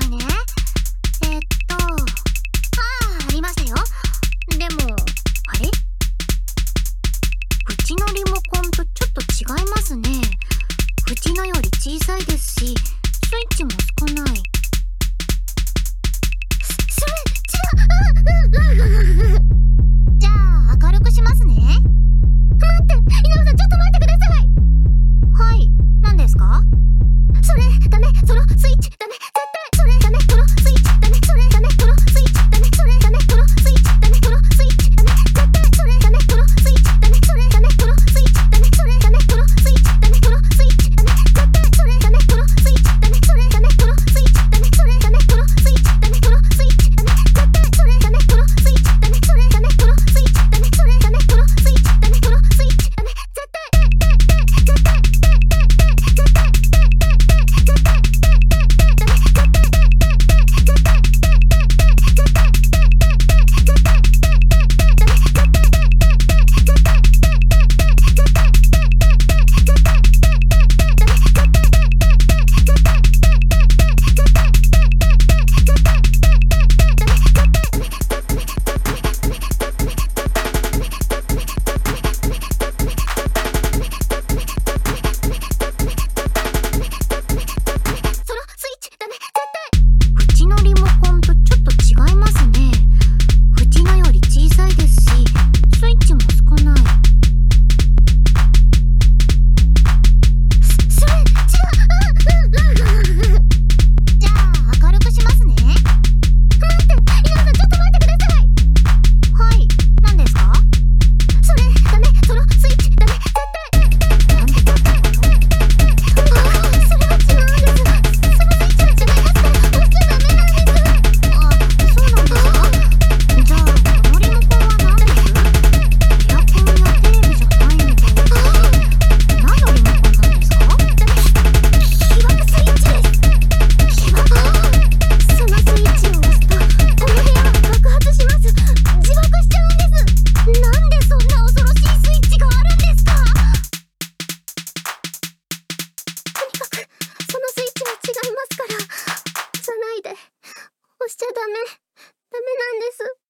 さいね。ないで。押しちゃダメ。ダメなんです。